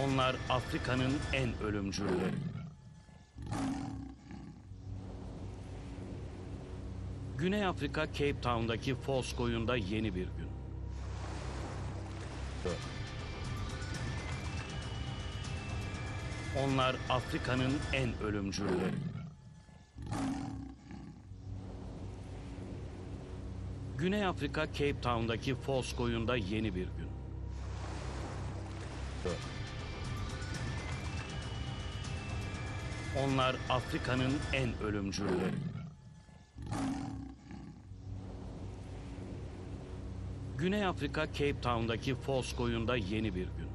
Onlar Afrika'nın en ölümcülleri. Güney Afrika Cape Town'daki Falls koyunda yeni bir gün. Onlar Afrika'nın en ölümcülleri. Güney Afrika Cape Town'daki Falls koyunda yeni bir gün. Onlar Afrika'nın en ölümcülleri. Güney Afrika Cape Town'daki Falls koyunda yeni bir gün.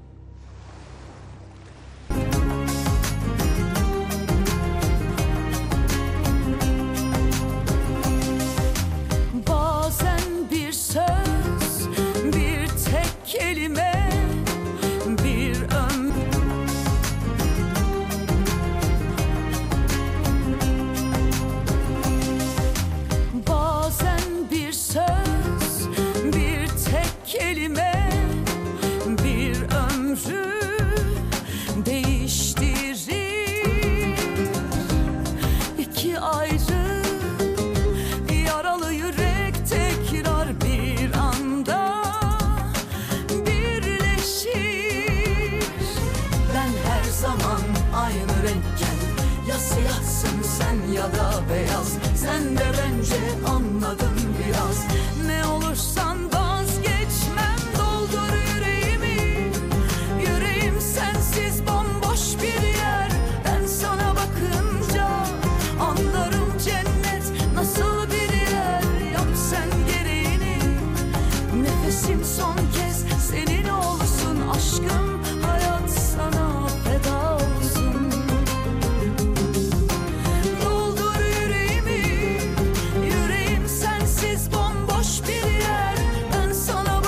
Bazen bir söz, bir tek kelime, ya da beyaz. Sen de bence anladın biraz. Ne olursan vazgeçmem doldur yüreğimi. Yüreğim sensiz bomboş bir yer. Ben sana bakınca anlarım cennet nasıl bir yer. Yap sen gereğini. Nefesim son